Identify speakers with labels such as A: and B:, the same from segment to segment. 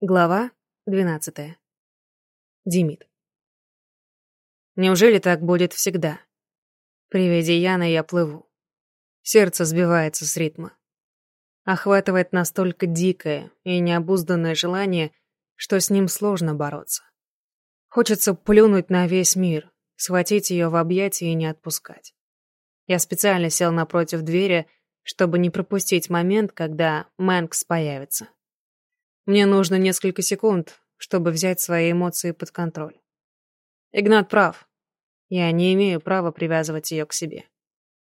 A: Глава 12. Димит. Неужели так будет всегда? При виде Яны я плыву. Сердце сбивается с ритма. Охватывает настолько дикое и необузданное желание, что с ним сложно бороться. Хочется плюнуть на весь мир, схватить ее в объятия и не отпускать. Я специально сел напротив двери, чтобы не пропустить момент, когда Мэнкс появится. Мне нужно несколько секунд, чтобы взять свои эмоции под контроль. Игнат прав. Я не имею права привязывать ее к себе.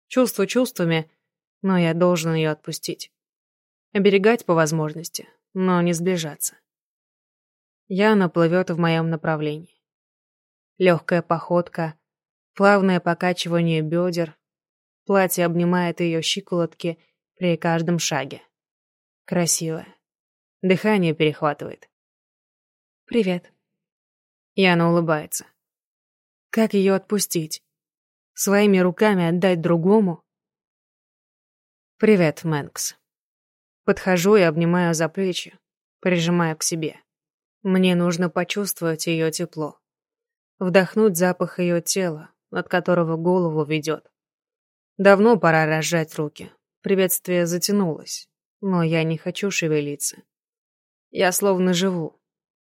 A: Чувство чувствами, но я должен ее отпустить. Оберегать по возможности, но не сближаться. Яна плывет в моем направлении. Легкая походка, плавное покачивание бедер, платье обнимает ее щиколотки при каждом шаге. Красивая. Дыхание перехватывает. «Привет». Яна улыбается. Как ее отпустить? Своими руками отдать другому? «Привет, Мэнкс». Подхожу и обнимаю за плечи, прижимаю к себе. Мне нужно почувствовать ее тепло. Вдохнуть запах ее тела, от которого голову ведет. Давно пора разжать руки. Приветствие затянулось, но я не хочу шевелиться. Я словно живу,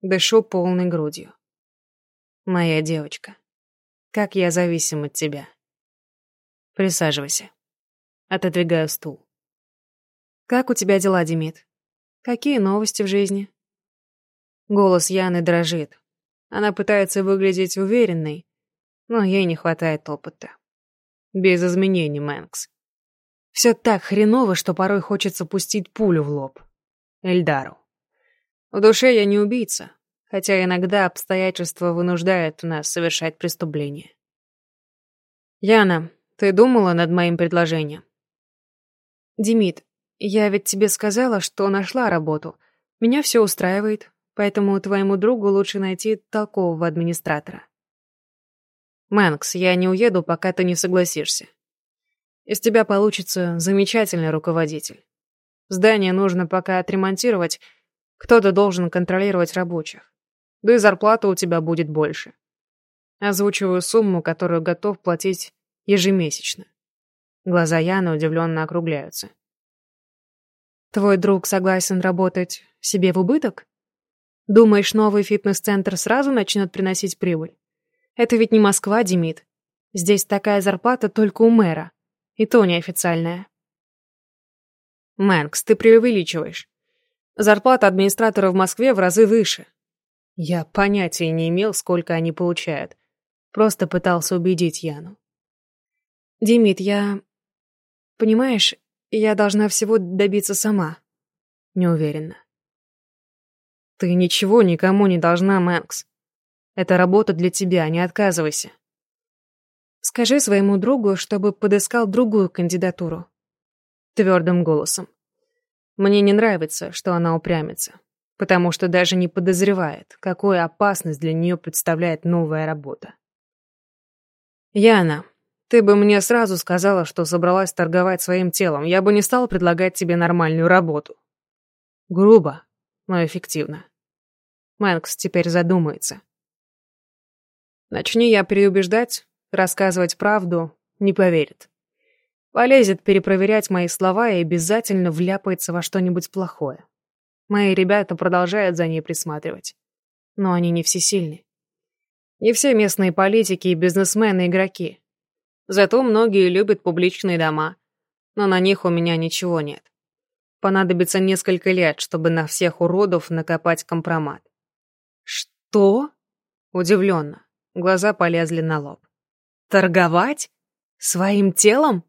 A: дышу полной грудью. Моя девочка, как я зависим от тебя. Присаживайся. Отодвигаю стул. Как у тебя дела, Демид? Какие новости в жизни? Голос Яны дрожит. Она пытается выглядеть уверенной, но ей не хватает опыта. Без изменений, Мэнкс. Все так хреново, что порой хочется пустить пулю в лоб. Эльдару. В душе я не убийца, хотя иногда обстоятельства вынуждают нас совершать преступления. Яна, ты думала над моим предложением? Демид, я ведь тебе сказала, что нашла работу. Меня все устраивает, поэтому твоему другу лучше найти толкового администратора. Мэнкс, я не уеду, пока ты не согласишься. Из тебя получится замечательный руководитель. Здание нужно пока отремонтировать, кто-то должен контролировать рабочих. Да и зарплата у тебя будет больше. Озвучиваю сумму, которую готов платить ежемесячно. Глаза Яны удивленно округляются. Твой друг согласен работать себе в убыток? Думаешь, новый фитнес-центр сразу начнет приносить прибыль? Это ведь не Москва, Демид. Здесь такая зарплата только у мэра. И то неофициальная. Мэнкс, ты преувеличиваешь. Зарплата администратора в Москве в разы выше. Я понятия не имел, сколько они получают. Просто пытался убедить Яну. «Димит, я... Понимаешь, я должна всего добиться сама». Неуверенно. «Ты ничего никому не должна, Мэнкс. Это работа для тебя, не отказывайся». «Скажи своему другу, чтобы подыскал другую кандидатуру». Твердым голосом. Мне не нравится, что она упрямится, потому что даже не подозревает, какую опасность для нее представляет новая работа. «Яна, ты бы мне сразу сказала, что собралась торговать своим телом, я бы не стал предлагать тебе нормальную работу». Грубо, но эффективно. Мэнкс теперь задумается. Начни я переубеждать, рассказывать правду, не поверит. Полезет перепроверять мои слова и обязательно вляпается во что-нибудь плохое. Мои ребята продолжают за ней присматривать. Но они не всесильны. Не все местные политики и бизнесмены игроки. Зато многие любят публичные дома. Но на них у меня ничего нет. Понадобится несколько лет, чтобы на всех уродов накопать компромат. Что? Удивленно. Глаза полезли на лоб. Торговать? Своим телом?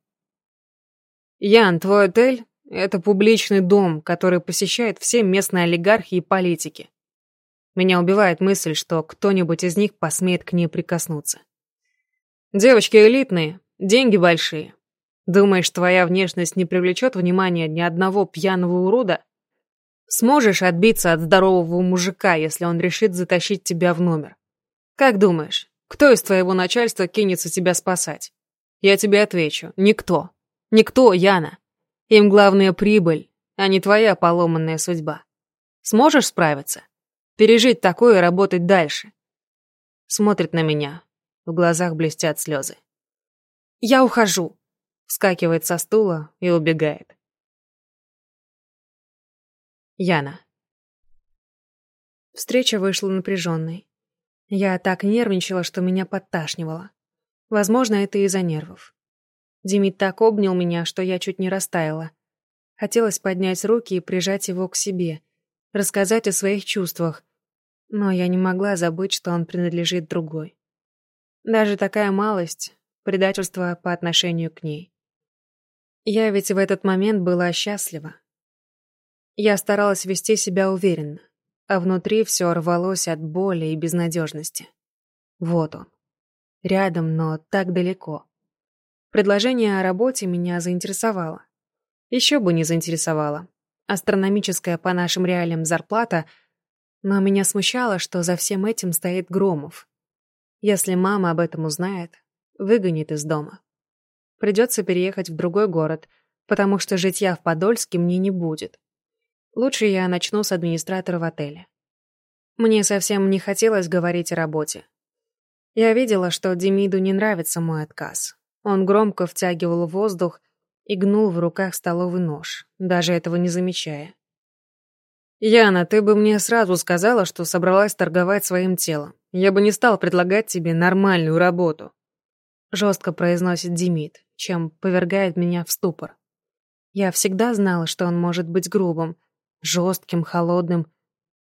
A: Ян, твой отель — это публичный дом, который посещают все местные олигархи и политики. Меня убивает мысль, что кто-нибудь из них посмеет к ней прикоснуться. Девочки элитные, деньги большие. Думаешь, твоя внешность не привлечет внимания ни одного пьяного урода? Сможешь отбиться от здорового мужика, если он решит затащить тебя в номер? Как думаешь, кто из твоего начальства кинется тебя спасать? Я тебе отвечу, никто. Никто, Яна. Им главная прибыль, а не твоя поломанная судьба. Сможешь справиться? пережить такое и работать дальше. Смотрит на меня. В глазах блестят слезы. «Я ухожу!» Вскакивает со стула и убегает. Яна. Встреча вышла напряженной. Я так нервничала, что меня подташнивало. Возможно, это из-за нервов. Димит так обнял меня, что я чуть не растаяла. Хотелось поднять руки и прижать его к себе, рассказать о своих чувствах, но я не могла забыть, что он принадлежит другой. Даже такая малость — предательство по отношению к ней. Я ведь в этот момент была счастлива. Я старалась вести себя уверенно, а внутри все рвалось от боли и безнадежности. Вот он. Рядом, но так далеко. Предложение о работе меня заинтересовало. Еще бы не заинтересовало. Астрономическая по нашим реалиям зарплата, но меня смущало, что за всем этим стоит Громов. Если мама об этом узнает, выгонит из дома. Придется переехать в другой город, потому что житья в Подольске мне не будет. Лучше я начну с администратора в отеле. Мне совсем не хотелось говорить о работе. Я видела, что Демиду не нравится мой отказ. Он громко втягивал воздух и гнул в руках столовый нож, даже этого не замечая. «Яна, ты бы мне сразу сказала, что собралась торговать своим телом. Я бы не стал предлагать тебе нормальную работу», — жестко произносит Демид, чем повергает меня в ступор. Я всегда знала, что он может быть грубым, жестким, холодным,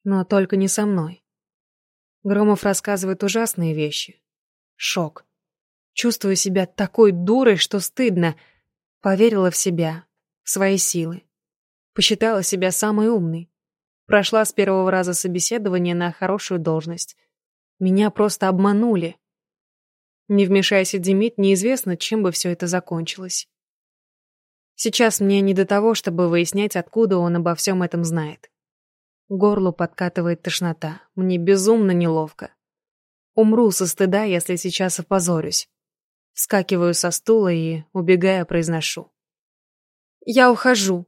A: но только не со мной. Громов рассказывает ужасные вещи. Шок. Чувствую себя такой дурой, что стыдно. Поверила в себя, в свои силы. Посчитала себя самой умной. Прошла с первого раза собеседование на хорошую должность. Меня просто обманули. Не вмешайся, Демид, неизвестно, чем бы все это закончилось. Сейчас мне не до того, чтобы выяснять, откуда он обо всем этом знает. Горлу подкатывает тошнота. Мне безумно неловко. Умру со стыда, если сейчас опозорюсь. Вскакиваю со стула и, убегая, произношу. «Я ухожу».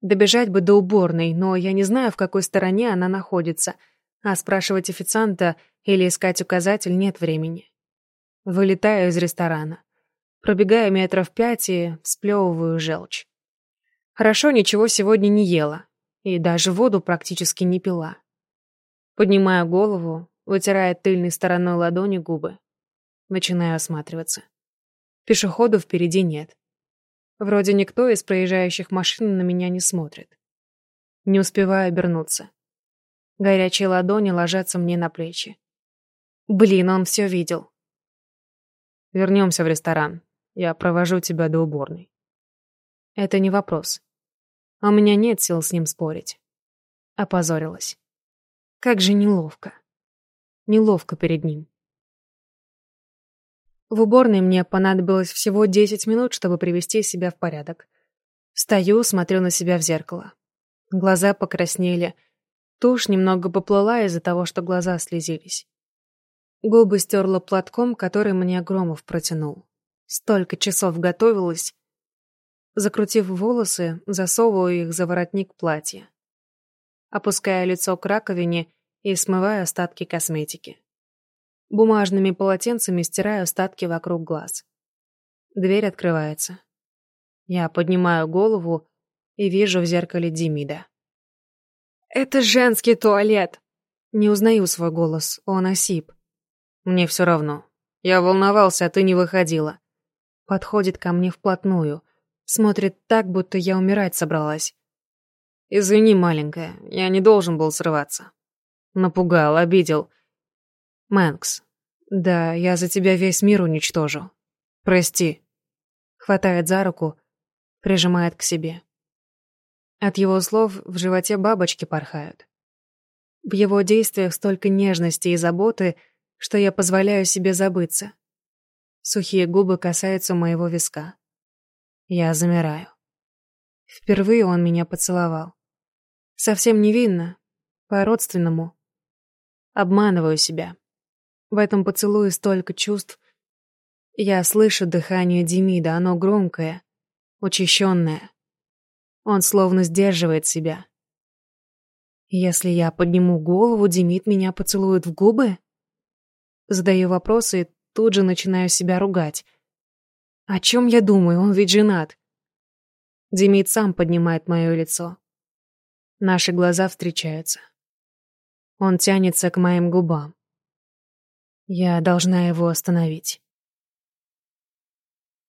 A: Добежать бы до уборной, но я не знаю, в какой стороне она находится, а спрашивать официанта или искать указатель нет времени. Вылетаю из ресторана. Пробегаю метров пять и сплевываю желчь. Хорошо ничего сегодня не ела, и даже воду практически не пила. Поднимаю голову, вытирая тыльной стороной ладони губы. Начинаю осматриваться. Пешеходов впереди нет. Вроде никто из проезжающих машин на меня не смотрит. Не успеваю обернуться. Горячие ладони ложатся мне на плечи. Блин, он все видел. Вернемся в ресторан. Я провожу тебя до уборной. Это не вопрос. У меня нет сил с ним спорить. Опозорилась. Как же неловко. Неловко перед ним. В уборной мне понадобилось всего 10 минут, чтобы привести себя в порядок. Стою, смотрю на себя в зеркало. Глаза покраснели. Тушь немного поплыла из-за того, что глаза слезились. Губы стерла платком, который мне Громов протянул. Столько часов готовилась. Закрутив волосы, засовываю их за воротник платья. Опуская лицо к раковине и смываю остатки косметики. Бумажными полотенцами стираю остатки вокруг глаз. Дверь открывается. Я поднимаю голову и вижу в зеркале Демида. «Это женский туалет!» Не узнаю свой голос, он осип. Мне все равно. Я волновался, а ты не выходила. Подходит ко мне вплотную. Смотрит так, будто я умирать собралась. Извини, маленькая, я не должен был срываться. Напугал, обидел. Мэнкс. Да, я за тебя весь мир уничтожу. Прости. Хватает за руку, прижимает к себе. От его слов в животе бабочки порхают. В его действиях столько нежности и заботы, что я позволяю себе забыться. Сухие губы касаются моего виска. Я замираю. Впервые он меня поцеловал. Совсем невинно, по-родственному. Обманываю себя. В этом поцелуе столько чувств. Я слышу дыхание Демида, оно громкое, учащенное. Он словно сдерживает себя. Если я подниму голову, Демид меня поцелует в губы? Задаю вопросы и тут же начинаю себя ругать. О чем я думаю? Он ведь женат. Демид сам поднимает мое лицо. Наши глаза встречаются. Он тянется к моим губам. Я должна его остановить.